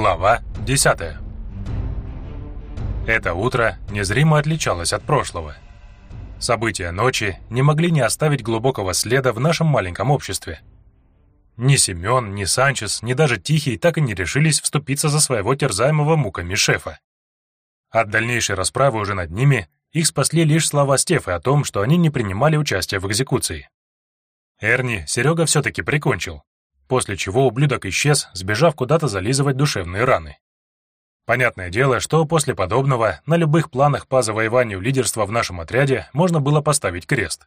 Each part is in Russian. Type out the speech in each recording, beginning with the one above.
Глава 10 Это утро незримо отличалось от прошлого. События ночи не могли не оставить глубокого следа в нашем маленьком обществе. Ни Семен, ни Санчес, ни даже Тихий так и не решились вступиться за своего терзаемого муками шефа. От дальнейшей расправы уже над ними их спасли лишь слова Стефы о том, что они не принимали участия в экзекуции. Эрни Серега все-таки прикончил, после чего ублюдок исчез, сбежав куда-то зализывать душевные раны. Понятное дело, что после подобного на любых планах по завоеванию лидерства в нашем отряде можно было поставить крест.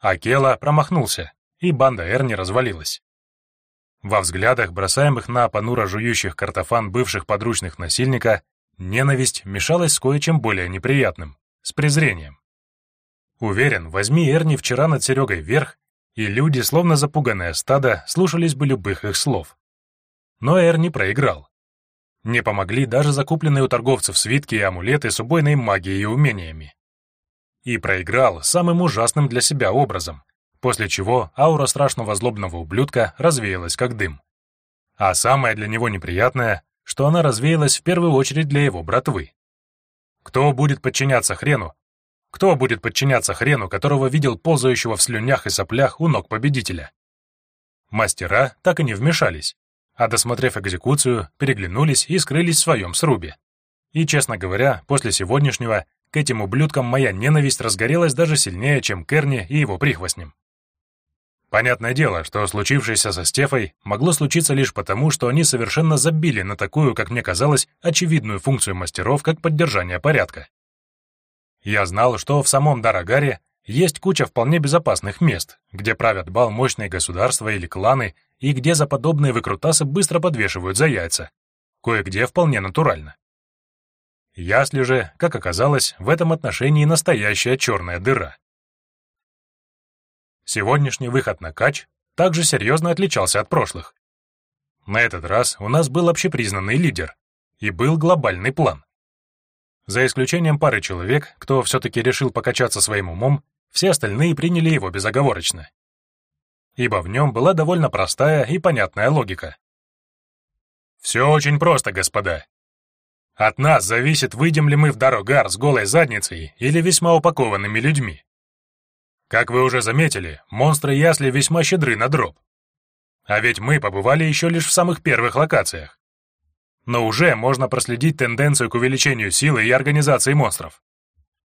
Акела промахнулся, и банда Эрни развалилась. Во взглядах, бросаемых на понуро жующих картофан бывших подручных насильника, ненависть мешалась с кое-чем более неприятным, с презрением. Уверен, возьми Эрни вчера над Серегой вверх, и люди, словно запуганное стадо, слушались бы любых их слов. Но Эр не проиграл. Не помогли даже закупленные у торговцев свитки и амулеты с убойной магией и умениями. И проиграл самым ужасным для себя образом, после чего аура страшного злобного ублюдка развеялась как дым. А самое для него неприятное, что она развеялась в первую очередь для его братвы. Кто будет подчиняться хрену, кто будет подчиняться хрену, которого видел ползающего в слюнях и соплях у ног победителя? Мастера так и не вмешались, а досмотрев экзекуцию, переглянулись и скрылись в своем срубе. И, честно говоря, после сегодняшнего к этим ублюдкам моя ненависть разгорелась даже сильнее, чем к Эрне и его прихвостням. Понятное дело, что случившееся со Стефой могло случиться лишь потому, что они совершенно забили на такую, как мне казалось, очевидную функцию мастеров, как поддержание порядка. Я знал, что в самом Дарагаре есть куча вполне безопасных мест, где правят бал мощные государства или кланы, и где за подобные выкрутасы быстро подвешивают за яйца. Кое-где вполне натурально. Ясли же, как оказалось, в этом отношении настоящая черная дыра. Сегодняшний выход на кач также серьезно отличался от прошлых. На этот раз у нас был общепризнанный лидер, и был глобальный план. За исключением пары человек, кто все-таки решил покачаться своим умом, все остальные приняли его безоговорочно. Ибо в нем была довольно простая и понятная логика. Все очень просто, господа. От нас зависит, выйдем ли мы в Дорогар с голой задницей или весьма упакованными людьми. Как вы уже заметили, монстры ясли весьма щедры на дроп. А ведь мы побывали еще лишь в самых первых локациях но уже можно проследить тенденцию к увеличению силы и организации монстров.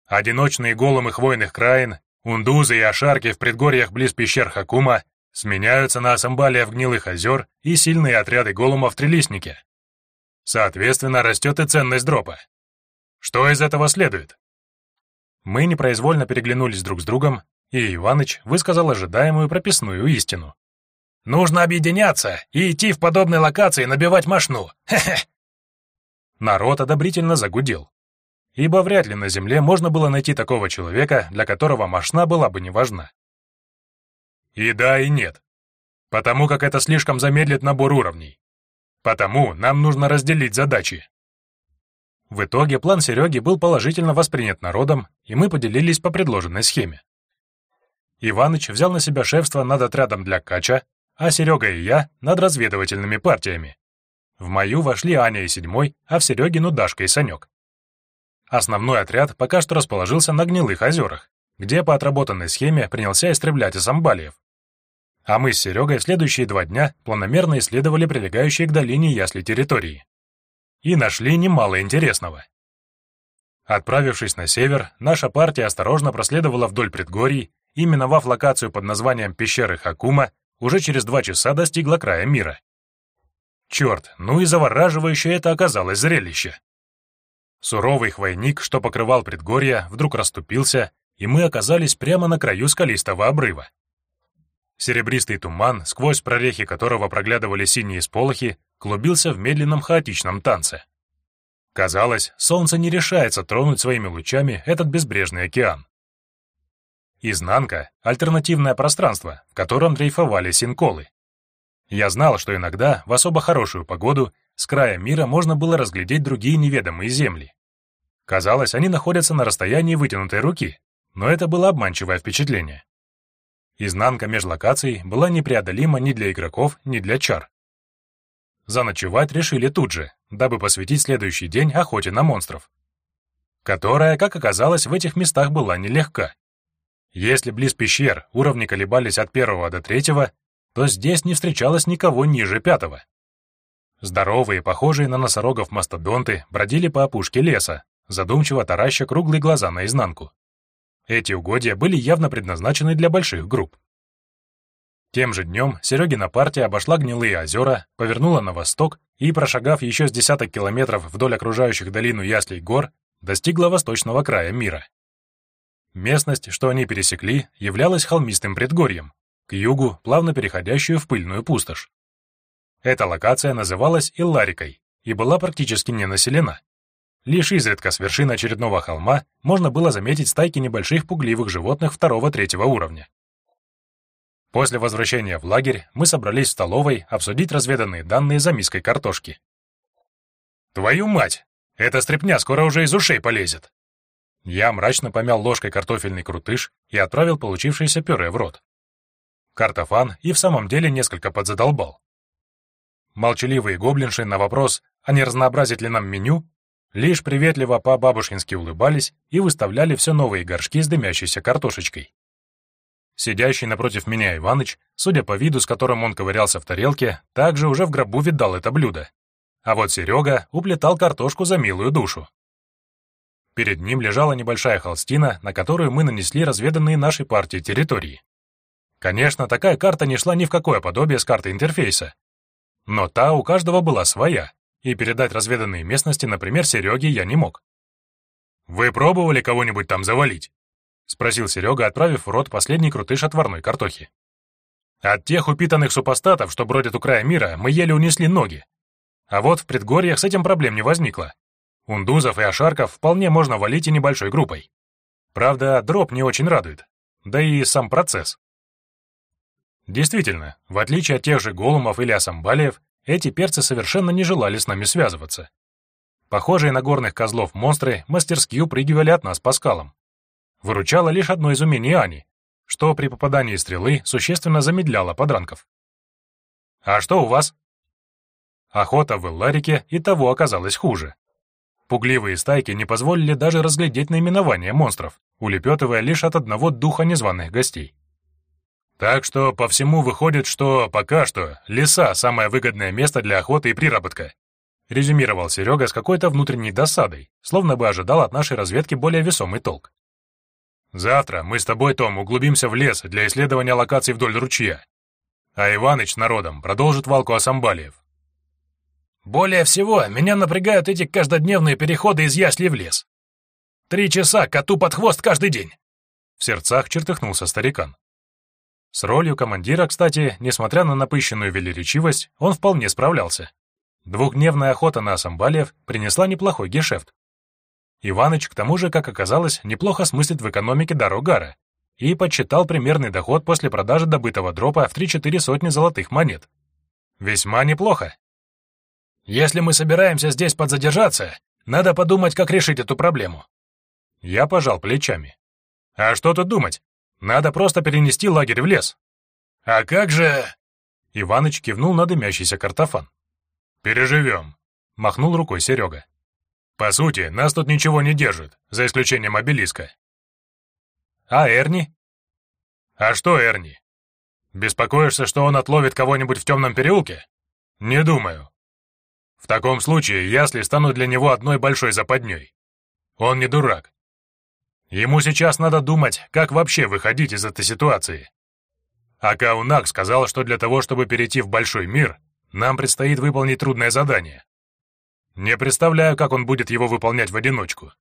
Одиночные голым хвойных краин, ундузы и ошарки в предгорьях близ пещер Хакума сменяются на асамбалия в гнилых озер и сильные отряды голумов в трилистнике. Соответственно, растет и ценность дропа. Что из этого следует? Мы непроизвольно переглянулись друг с другом, и Иваныч высказал ожидаемую прописную истину. Нужно объединяться и идти в подобные локации набивать мошну. Хе-хе. Народ одобрительно загудел. Ибо вряд ли на Земле можно было найти такого человека, для которого мошна была бы не важна. И да, и нет. Потому как это слишком замедлит набор уровней. Потому нам нужно разделить задачи. В итоге план Сереги был положительно воспринят народом, и мы поделились по предложенной схеме. Иваныч взял на себя шефство над отрядом для Кача, а Серега и я над разведывательными партиями. В мою вошли Аня и Седьмой, а в Серегину Дашка и Санек. Основной отряд пока что расположился на гнилых озерах, где по отработанной схеме принялся истреблять Асамбалиев. А мы с Серегой следующие два дня планомерно исследовали прилегающие к долине ясли территории. И нашли немало интересного. Отправившись на север, наша партия осторожно проследовала вдоль предгорий и, миновав локацию под названием пещеры Хакума, уже через два часа достигла края мира. Черт, ну и завораживающее это оказалось зрелище. Суровый хвойник, что покрывал предгорье, вдруг расступился, и мы оказались прямо на краю скалистого обрыва. Серебристый туман, сквозь прорехи которого проглядывали синие сполохи, клубился в медленном хаотичном танце. Казалось, солнце не решается тронуть своими лучами этот безбрежный океан. Изнанка — альтернативное пространство, в котором дрейфовали синколы. Я знал, что иногда, в особо хорошую погоду, с края мира можно было разглядеть другие неведомые земли. Казалось, они находятся на расстоянии вытянутой руки, но это было обманчивое впечатление. Изнанка межлокаций была непреодолима ни для игроков, ни для чар. заночевать решили тут же, дабы посвятить следующий день охоте на монстров. Которая, как оказалось, в этих местах была нелегка. Если близ пещер уровни колебались от первого до третьего, то здесь не встречалось никого ниже пятого. Здоровые, похожие на носорогов мастодонты, бродили по опушке леса, задумчиво тараща круглые глаза наизнанку. Эти угодья были явно предназначены для больших групп. Тем же днем Серегина партия обошла гнилые озера, повернула на восток и, прошагав еще с десяток километров вдоль окружающих долину Яслей гор, достигла восточного края мира. Местность, что они пересекли, являлась холмистым предгорьем, к югу плавно переходящую в пыльную пустошь. Эта локация называлась Илларикой и была практически не населена. Лишь изредка с вершины очередного холма можно было заметить стайки небольших пугливых животных второго-третьего уровня. После возвращения в лагерь мы собрались в столовой обсудить разведанные данные за миской картошки. «Твою мать! Эта стряпня скоро уже из ушей полезет!» Я мрачно помял ложкой картофельный крутыш и отправил получившееся пюре в рот. Картофан и в самом деле несколько подзадолбал. Молчаливые гоблинши на вопрос, а не разнообразить ли нам меню, лишь приветливо по-бабушкински улыбались и выставляли все новые горшки с дымящейся картошечкой. Сидящий напротив меня Иваныч, судя по виду, с которым он ковырялся в тарелке, также уже в гробу видал это блюдо. А вот Серега уплетал картошку за милую душу. Перед ним лежала небольшая холстина, на которую мы нанесли разведанные нашей партии территории. Конечно, такая карта не шла ни в какое подобие с картой интерфейса. Но та у каждого была своя, и передать разведанные местности, например, Сереге я не мог. «Вы пробовали кого-нибудь там завалить?» — спросил Серега, отправив в рот последний крутыш отварной картохи. «От тех упитанных супостатов, что бродят у края мира, мы еле унесли ноги. А вот в предгорьях с этим проблем не возникло. Ундузов и ошарков вполне можно валить и небольшой группой. Правда, дроп не очень радует, да и сам процесс. Действительно, в отличие от тех же голумов или асамбалиев, эти перцы совершенно не желали с нами связываться. Похожие на горных козлов монстры мастерски упрыгивали от нас по скалам выручало лишь одно из умений Ани, что при попадании стрелы существенно замедляло подранков. «А что у вас?» Охота в Элларике и того оказалась хуже. Пугливые стайки не позволили даже разглядеть наименование монстров, улепетывая лишь от одного духа незваных гостей. Так что по всему выходит, что пока что леса — самое выгодное место для охоты и приработка, резюмировал Серега с какой-то внутренней досадой, словно бы ожидал от нашей разведки более весомый толк. Завтра мы с тобой, Том, углубимся в лес для исследования локаций вдоль ручья. А Иваныч народом продолжит валку Асамбалиев. Более всего меня напрягают эти каждодневные переходы из ясли в лес. Три часа коту под хвост каждый день. В сердцах чертыхнулся старикан. С ролью командира, кстати, несмотря на напыщенную велеречивость, он вполне справлялся. Двухдневная охота на Асамбалиев принесла неплохой гешефт. Иваныч, к тому же, как оказалось, неплохо смыслит в экономике Дарогара и подсчитал примерный доход после продажи добытого дропа в 3-4 сотни золотых монет. Весьма неплохо. Если мы собираемся здесь подзадержаться, надо подумать, как решить эту проблему. Я пожал плечами. А что тут думать? Надо просто перенести лагерь в лес. А как же... Иваныч кивнул на дымящийся картофан. «Переживем», — махнул рукой Серега. По сути, нас тут ничего не держит, за исключением обелиска. А Эрни? А что Эрни? Беспокоишься, что он отловит кого-нибудь в темном переулке? Не думаю. В таком случае ясли станут для него одной большой западней. Он не дурак. Ему сейчас надо думать, как вообще выходить из этой ситуации. А Каунак сказал, что для того, чтобы перейти в большой мир, нам предстоит выполнить трудное задание. Не представляю, как он будет его выполнять в одиночку.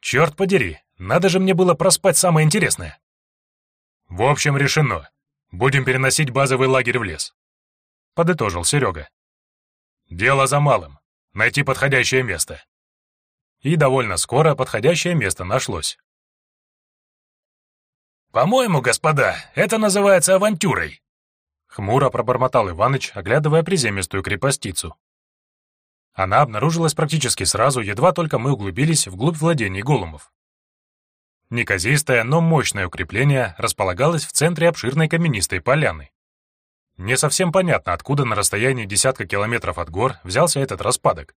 Черт подери, надо же мне было проспать самое интересное. В общем, решено. Будем переносить базовый лагерь в лес. Подытожил Серега. Дело за малым. Найти подходящее место. И довольно скоро подходящее место нашлось. «По-моему, господа, это называется авантюрой», — хмуро пробормотал Иваныч, оглядывая приземистую крепостицу. Она обнаружилась практически сразу, едва только мы углубились вглубь владений голумов. Неказистое, но мощное укрепление располагалось в центре обширной каменистой поляны. Не совсем понятно, откуда на расстоянии десятка километров от гор взялся этот распадок.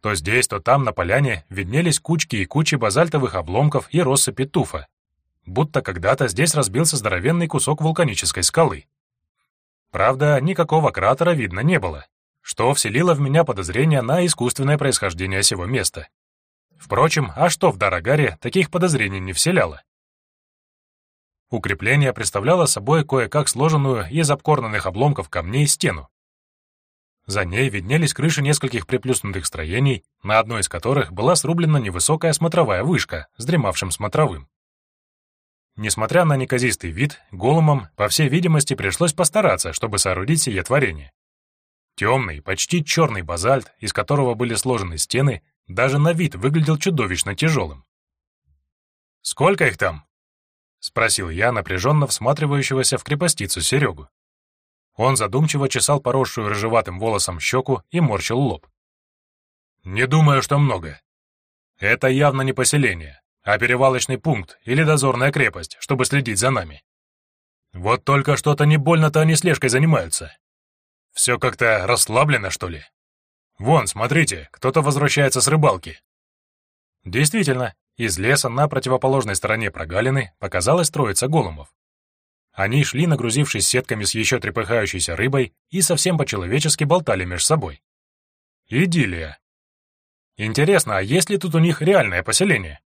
То здесь, то там на поляне виднелись кучки и кучи базальтовых обломков и россыпи туфа, будто когда-то здесь разбился здоровенный кусок вулканической скалы. Правда, никакого кратера видно не было, что вселило в меня подозрение на искусственное происхождение сего места. Впрочем, а что в Дарагаре таких подозрений не вселяло? Укрепление представляло собой кое-как сложенную из обкорнанных обломков камней стену. За ней виднелись крыши нескольких приплюснутых строений, на одной из которых была срублена невысокая смотровая вышка с дремавшим смотровым. Несмотря на неказистый вид, голумам, по всей видимости, пришлось постараться, чтобы соорудить сие творение. Темный, почти черный базальт, из которого были сложены стены, даже на вид выглядел чудовищно тяжелым. «Сколько их там?» — спросил я напряженно всматривающегося в крепостицу Серегу. Он задумчиво чесал поросшую рыжеватым волосом щеку и морщил лоб. «Не думаю, что много. Это явно не поселение, а перевалочный пункт или дозорная крепость, чтобы следить за нами. Вот только что-то не больно-то они слежкой занимаются. Все как-то расслаблено, что ли? Вон, смотрите, кто-то возвращается с рыбалки». Действительно, из леса на противоположной стороне прогалины показалась троица голумов. Они шли, нагрузившись сетками с еще трепыхающейся рыбой, и совсем по-человечески болтали между собой. Идиллия. Интересно, а есть ли тут у них реальное поселение?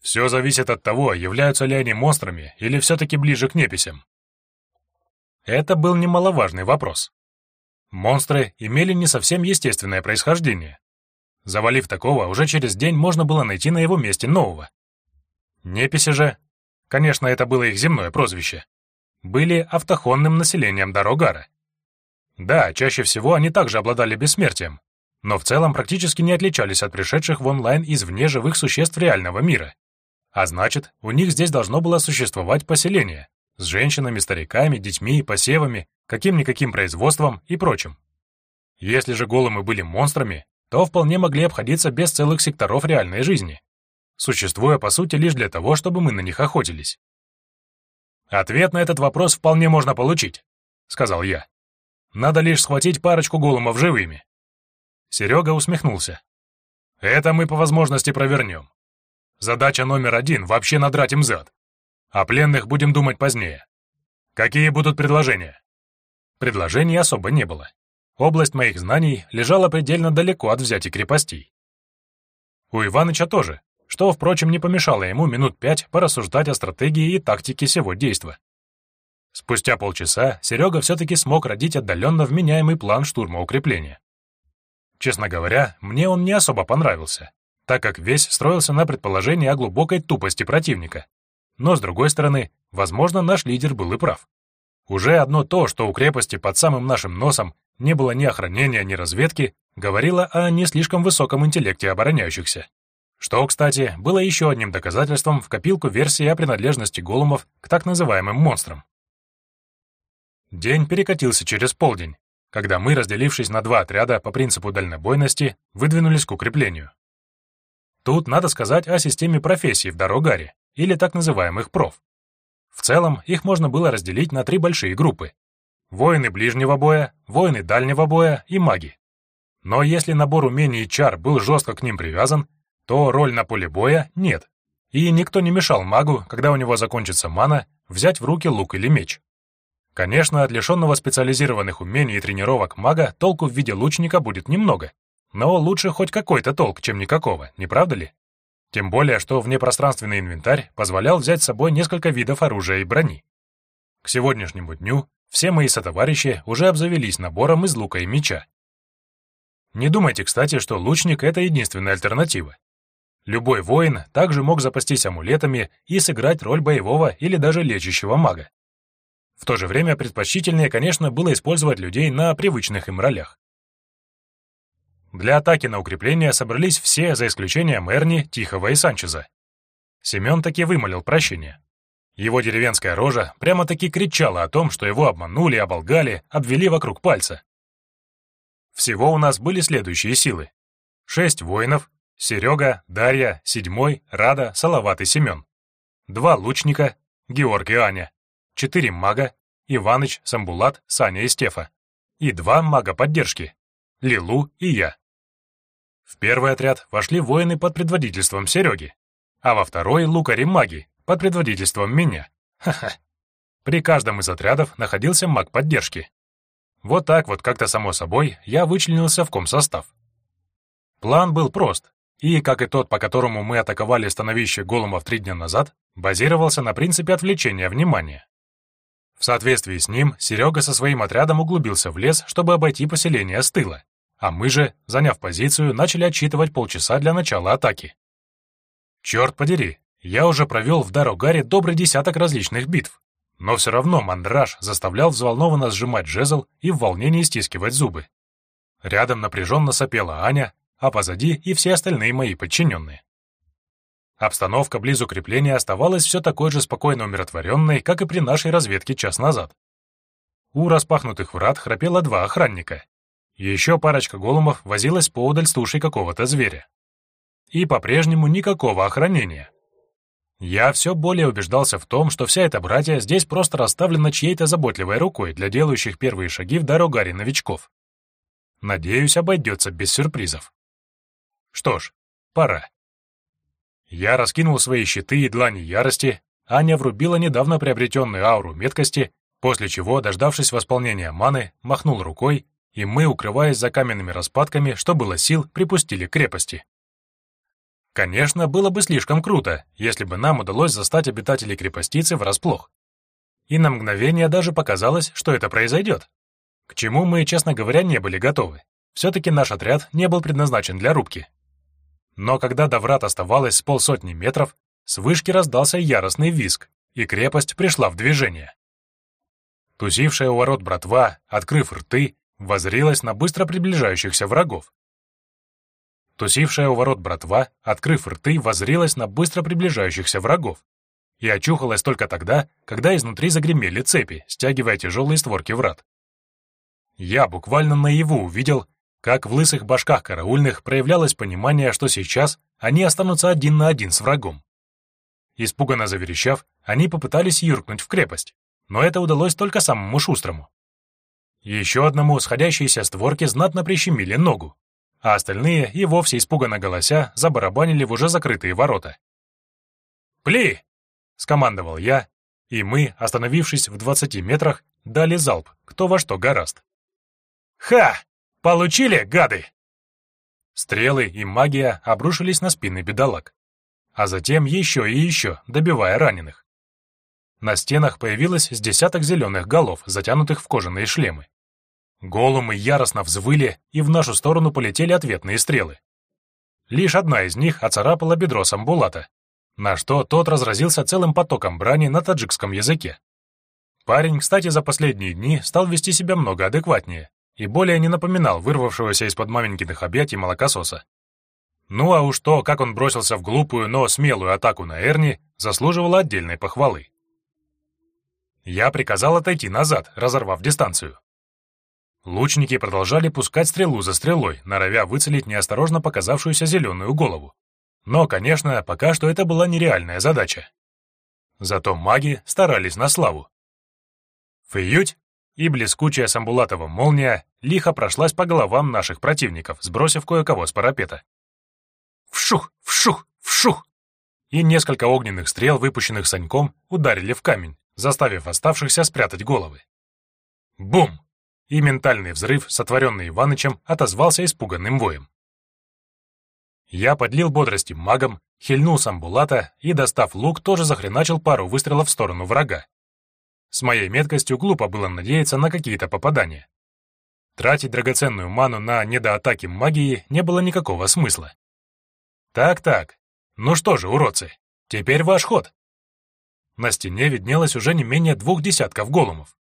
Все зависит от того, являются ли они монстрами или все-таки ближе к неписям. Это был немаловажный вопрос. Монстры имели не совсем естественное происхождение, Завалив такого, уже через день можно было найти на его месте нового. Неписи же, конечно, это было их земное прозвище, были автохонным населением Дорогара. Да, чаще всего они также обладали бессмертием, но в целом практически не отличались от пришедших в онлайн извне живых существ реального мира. А значит, у них здесь должно было существовать поселение с женщинами, стариками, детьми, посевами, каким-никаким производством и прочим. Если же голымы были монстрами, то вполне могли обходиться без целых секторов реальной жизни, существуя по сути лишь для того, чтобы мы на них охотились. «Ответ на этот вопрос вполне можно получить», — сказал я. «Надо лишь схватить парочку голумов живыми». Серега усмехнулся. «Это мы по возможности провернем. Задача номер один — вообще надрать им зад. О пленных будем думать позднее. Какие будут предложения?» Предложений особо не было. Область моих знаний лежала предельно далеко от взятия крепостей. У Иваныча тоже, что, впрочем, не помешало ему минут пять порассуждать о стратегии и тактике всего действа. Спустя полчаса Серега все-таки смог родить отдаленно вменяемый план штурма укрепления. Честно говоря, мне он не особо понравился, так как весь строился на предположении о глубокой тупости противника. Но, с другой стороны, возможно, наш лидер был и прав. Уже одно то, что у крепости под самым нашим носом не было ни охранения, ни разведки, говорило о не слишком высоком интеллекте обороняющихся. Что, кстати, было еще одним доказательством в копилку версии о принадлежности голумов к так называемым монстрам. День перекатился через полдень, когда мы, разделившись на два отряда по принципу дальнобойности, выдвинулись к укреплению. Тут надо сказать о системе профессий в Дорогаре, или так называемых проф. В целом, их можно было разделить на три большие группы воины ближнего боя, воины дальнего боя и маги. Но если набор умений и чар был жестко к ним привязан, то роль на поле боя нет, и никто не мешал магу, когда у него закончится мана, взять в руки лук или меч. Конечно, от лишенного специализированных умений и тренировок мага толку в виде лучника будет немного, но лучше хоть какой-то толк, чем никакого, не правда ли? Тем более, что внепространственный инвентарь позволял взять с собой несколько видов оружия и брони. К сегодняшнему дню все мои сотоварищи уже обзавелись набором из лука и меча. Не думайте, кстати, что лучник — это единственная альтернатива. Любой воин также мог запастись амулетами и сыграть роль боевого или даже лечащего мага. В то же время предпочтительнее, конечно, было использовать людей на привычных им ролях. Для атаки на укрепление собрались все, за исключением Эрни, Тихого и Санчеза. Семен таки вымолил прощение. Его деревенская рожа прямо-таки кричала о том, что его обманули, оболгали, обвели вокруг пальца. Всего у нас были следующие силы. Шесть воинов, Серега, Дарья, Седьмой, Рада, Салават и Семен. Два лучника, Георг и Аня. Четыре мага, Иваныч, Самбулат, Саня и Стефа. И два мага поддержки — Лилу и я. В первый отряд вошли воины под предводительством Сереги, а во второй — лукари-маги под предводительством меня. Ха-ха. При каждом из отрядов находился маг поддержки. Вот так вот как-то само собой я вычленился в комсостав. План был прост, и, как и тот, по которому мы атаковали становище Голумов три дня назад, базировался на принципе отвлечения внимания. В соответствии с ним, Серега со своим отрядом углубился в лес, чтобы обойти поселение с тыла, а мы же, заняв позицию, начали отчитывать полчаса для начала атаки. Черт подери, я уже провел в Дарогаре добрый десяток различных битв, но все равно мандраж заставлял взволнованно сжимать жезл и в волнении стискивать зубы. Рядом напряженно сопела Аня, а позади и все остальные мои подчиненные. Обстановка близ укрепления оставалась все такой же спокойно умиротворенной, как и при нашей разведке час назад. У распахнутых врат храпело два охранника. Еще парочка голумов возилась поодаль с тушей какого-то зверя. И по-прежнему никакого охранения. Я все более убеждался в том, что вся эта братья здесь просто расставлена чьей-то заботливой рукой для делающих первые шаги в дорогаре новичков. Надеюсь, обойдется без сюрпризов. Что ж, пора. Я раскинул свои щиты и длани ярости, Аня врубила недавно приобретенную ауру меткости, после чего, дождавшись восполнения маны, махнул рукой, и мы, укрываясь за каменными распадками, что было сил, припустили к крепости. Конечно, было бы слишком круто, если бы нам удалось застать обитателей крепостицы врасплох. И на мгновение даже показалось, что это произойдет. К чему мы, честно говоря, не были готовы. Все-таки наш отряд не был предназначен для рубки. Но когда до врат оставалось с полсотни метров, с вышки раздался яростный визг, и крепость пришла в движение. Тусившая у ворот братва, открыв рты, возрилась на быстро приближающихся врагов. Тусившая у ворот братва, открыв рты, возрилась на быстро приближающихся врагов и очухалась только тогда, когда изнутри загремели цепи, стягивая тяжелые створки врат. Я буквально наяву увидел, как в лысых башках караульных проявлялось понимание, что сейчас они останутся один на один с врагом. Испуганно заверещав, они попытались юркнуть в крепость, но это удалось только самому шустрому. Еще одному сходящиеся створки знатно прищемили ногу, а остальные и вовсе испуганно голося забарабанили в уже закрытые ворота. «Пли!» — скомандовал я, и мы, остановившись в двадцати метрах, дали залп, кто во что гораст. «Ха!» Получили, гады!» Стрелы и магия обрушились на спины бедолаг, а затем еще и еще, добивая раненых. На стенах появилось с десяток зеленых голов, затянутых в кожаные шлемы. Голумы яростно взвыли, и в нашу сторону полетели ответные стрелы. Лишь одна из них оцарапала бедро Самбулата, на что тот разразился целым потоком брани на таджикском языке. Парень, кстати, за последние дни стал вести себя много адекватнее, и более не напоминал вырвавшегося из-под маменькиных объятий молокососа. Ну а уж то, как он бросился в глупую, но смелую атаку на Эрни, заслуживало отдельной похвалы. Я приказал отойти назад, разорвав дистанцию. Лучники продолжали пускать стрелу за стрелой, норовя выцелить неосторожно показавшуюся зеленую голову. Но, конечно, пока что это была нереальная задача. Зато маги старались на славу. Фиють и блескучая самбулатова молния лихо прошлась по головам наших противников, сбросив кое-кого с парапета. Вшух, вшух, вшух! И несколько огненных стрел, выпущенных Саньком, ударили в камень, заставив оставшихся спрятать головы. Бум! И ментальный взрыв, сотворенный Иванычем, отозвался испуганным воем. Я подлил бодрости магом, хильнул самбулата и, достав лук, тоже захреначил пару выстрелов в сторону врага, с моей меткостью глупо было надеяться на какие-то попадания. Тратить драгоценную ману на недоатаки магии не было никакого смысла. Так-так, ну что же, уродцы, теперь ваш ход. На стене виднелось уже не менее двух десятков голумов.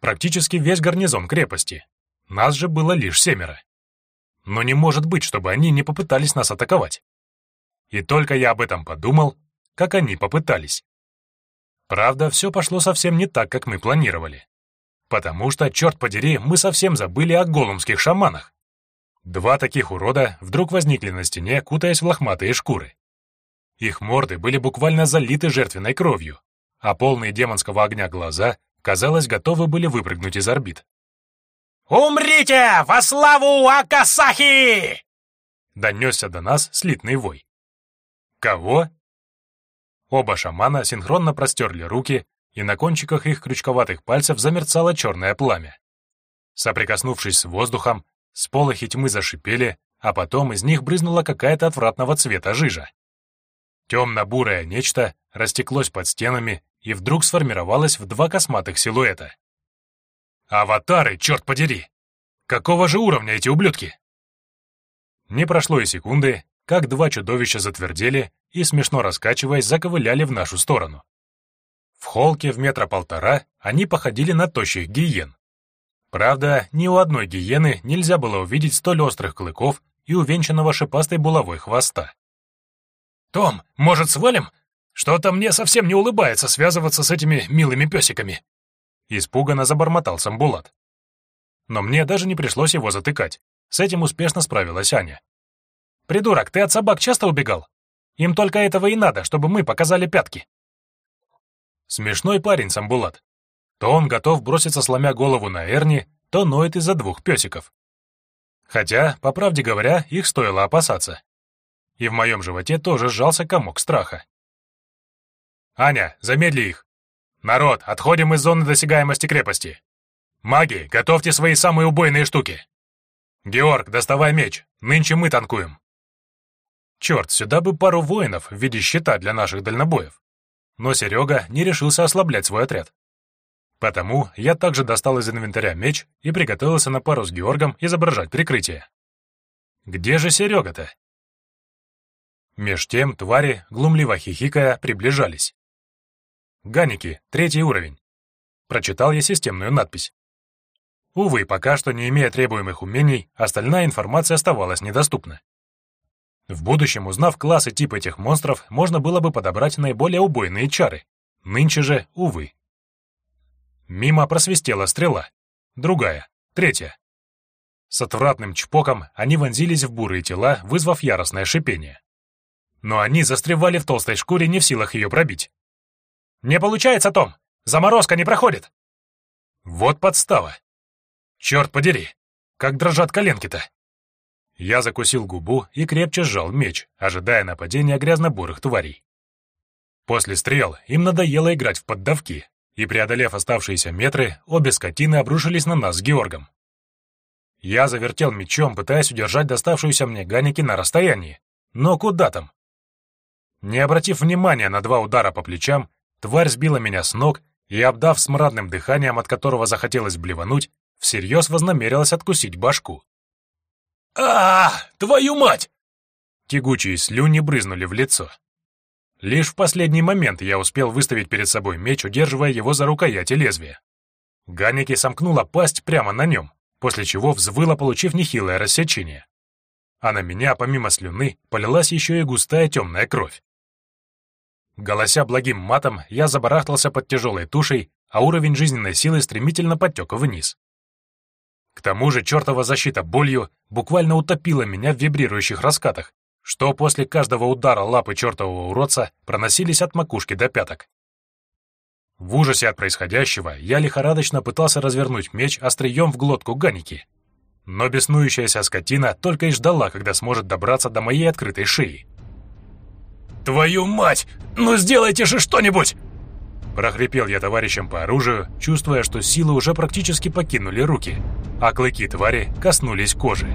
Практически весь гарнизон крепости. Нас же было лишь семеро. Но не может быть, чтобы они не попытались нас атаковать. И только я об этом подумал, как они попытались. Правда, все пошло совсем не так, как мы планировали. Потому что, черт подери, мы совсем забыли о голумских шаманах. Два таких урода вдруг возникли на стене, кутаясь в лохматые шкуры. Их морды были буквально залиты жертвенной кровью, а полные демонского огня глаза казалось, готовы были выпрыгнуть из орбит. «Умрите во славу Акасахи!» Донесся до нас слитный вой. «Кого?» Оба шамана синхронно простерли руки, и на кончиках их крючковатых пальцев замерцало черное пламя. Соприкоснувшись с воздухом, сполохи тьмы зашипели, а потом из них брызнула какая-то отвратного цвета жижа. Темно-бурое нечто растеклось под стенами и вдруг сформировалось в два косматых силуэта. «Аватары, черт подери! Какого же уровня эти ублюдки?» Не прошло и секунды, как два чудовища затвердели и, смешно раскачиваясь, заковыляли в нашу сторону. В холке в метра полтора они походили на тощих гиен. Правда, ни у одной гиены нельзя было увидеть столь острых клыков и увенчанного шипастой булавой хвоста. «Том, может, свалим? Что-то мне совсем не улыбается связываться с этими милыми песиками!» Испуганно забормотал Самбулат. Но мне даже не пришлось его затыкать. С этим успешно справилась Аня. «Придурок, ты от собак часто убегал? Им только этого и надо, чтобы мы показали пятки». Смешной парень Самбулат. То он готов броситься, сломя голову на Эрни, то ноет из-за двух песиков. Хотя, по правде говоря, их стоило опасаться. И в моем животе тоже сжался комок страха. «Аня, замедли их! Народ, отходим из зоны досягаемости крепости! Маги, готовьте свои самые убойные штуки! Георг, доставай меч, нынче мы танкуем!» Черт, сюда бы пару воинов в виде щита для наших дальнобоев. Но Серега не решился ослаблять свой отряд. Потому я также достал из инвентаря меч и приготовился на пару с Георгом изображать прикрытие. Где же Серега-то? Меж тем твари, глумливо хихикая, приближались. «Ганики, третий уровень». Прочитал я системную надпись. Увы, пока что, не имея требуемых умений, остальная информация оставалась недоступна. В будущем, узнав класс и тип этих монстров, можно было бы подобрать наиболее убойные чары. Нынче же, увы. Мимо просвистела стрела. Другая, третья. С отвратным чпоком они вонзились в бурые тела, вызвав яростное шипение. Но они застревали в толстой шкуре, не в силах ее пробить. «Не получается, Том! Заморозка не проходит!» Вот подстава. Черт подери, как дрожат коленки-то. Я закусил губу и крепче сжал меч, ожидая нападения грязно-бурых тварей. После стрел им надоело играть в поддавки, и, преодолев оставшиеся метры, обе скотины обрушились на нас с Георгом. Я завертел мечом, пытаясь удержать доставшуюся мне Ганики на расстоянии. Но куда там? Не обратив внимания на два удара по плечам, тварь сбила меня с ног и, обдав смрадным дыханием, от которого захотелось блевануть, всерьез вознамерилась откусить башку. а, Твою мать!» Тягучие слюни брызнули в лицо. Лишь в последний момент я успел выставить перед собой меч, удерживая его за рукояти лезвия. Ганники сомкнула пасть прямо на нем, после чего взвыла, получив нехилое рассечение. А на меня, помимо слюны, полилась еще и густая темная кровь. Голося благим матом, я забарахтался под тяжелой тушей, а уровень жизненной силы стремительно подтек вниз. К тому же чертова защита болью буквально утопила меня в вибрирующих раскатах, что после каждого удара лапы чертового уродца проносились от макушки до пяток. В ужасе от происходящего я лихорадочно пытался развернуть меч острием в глотку Ганики. Но беснующаяся скотина только и ждала, когда сможет добраться до моей открытой шеи. «Твою мать! Ну сделайте же что-нибудь!» Прохрипел я товарищам по оружию, чувствуя, что силы уже практически покинули руки, а клыки твари коснулись кожи.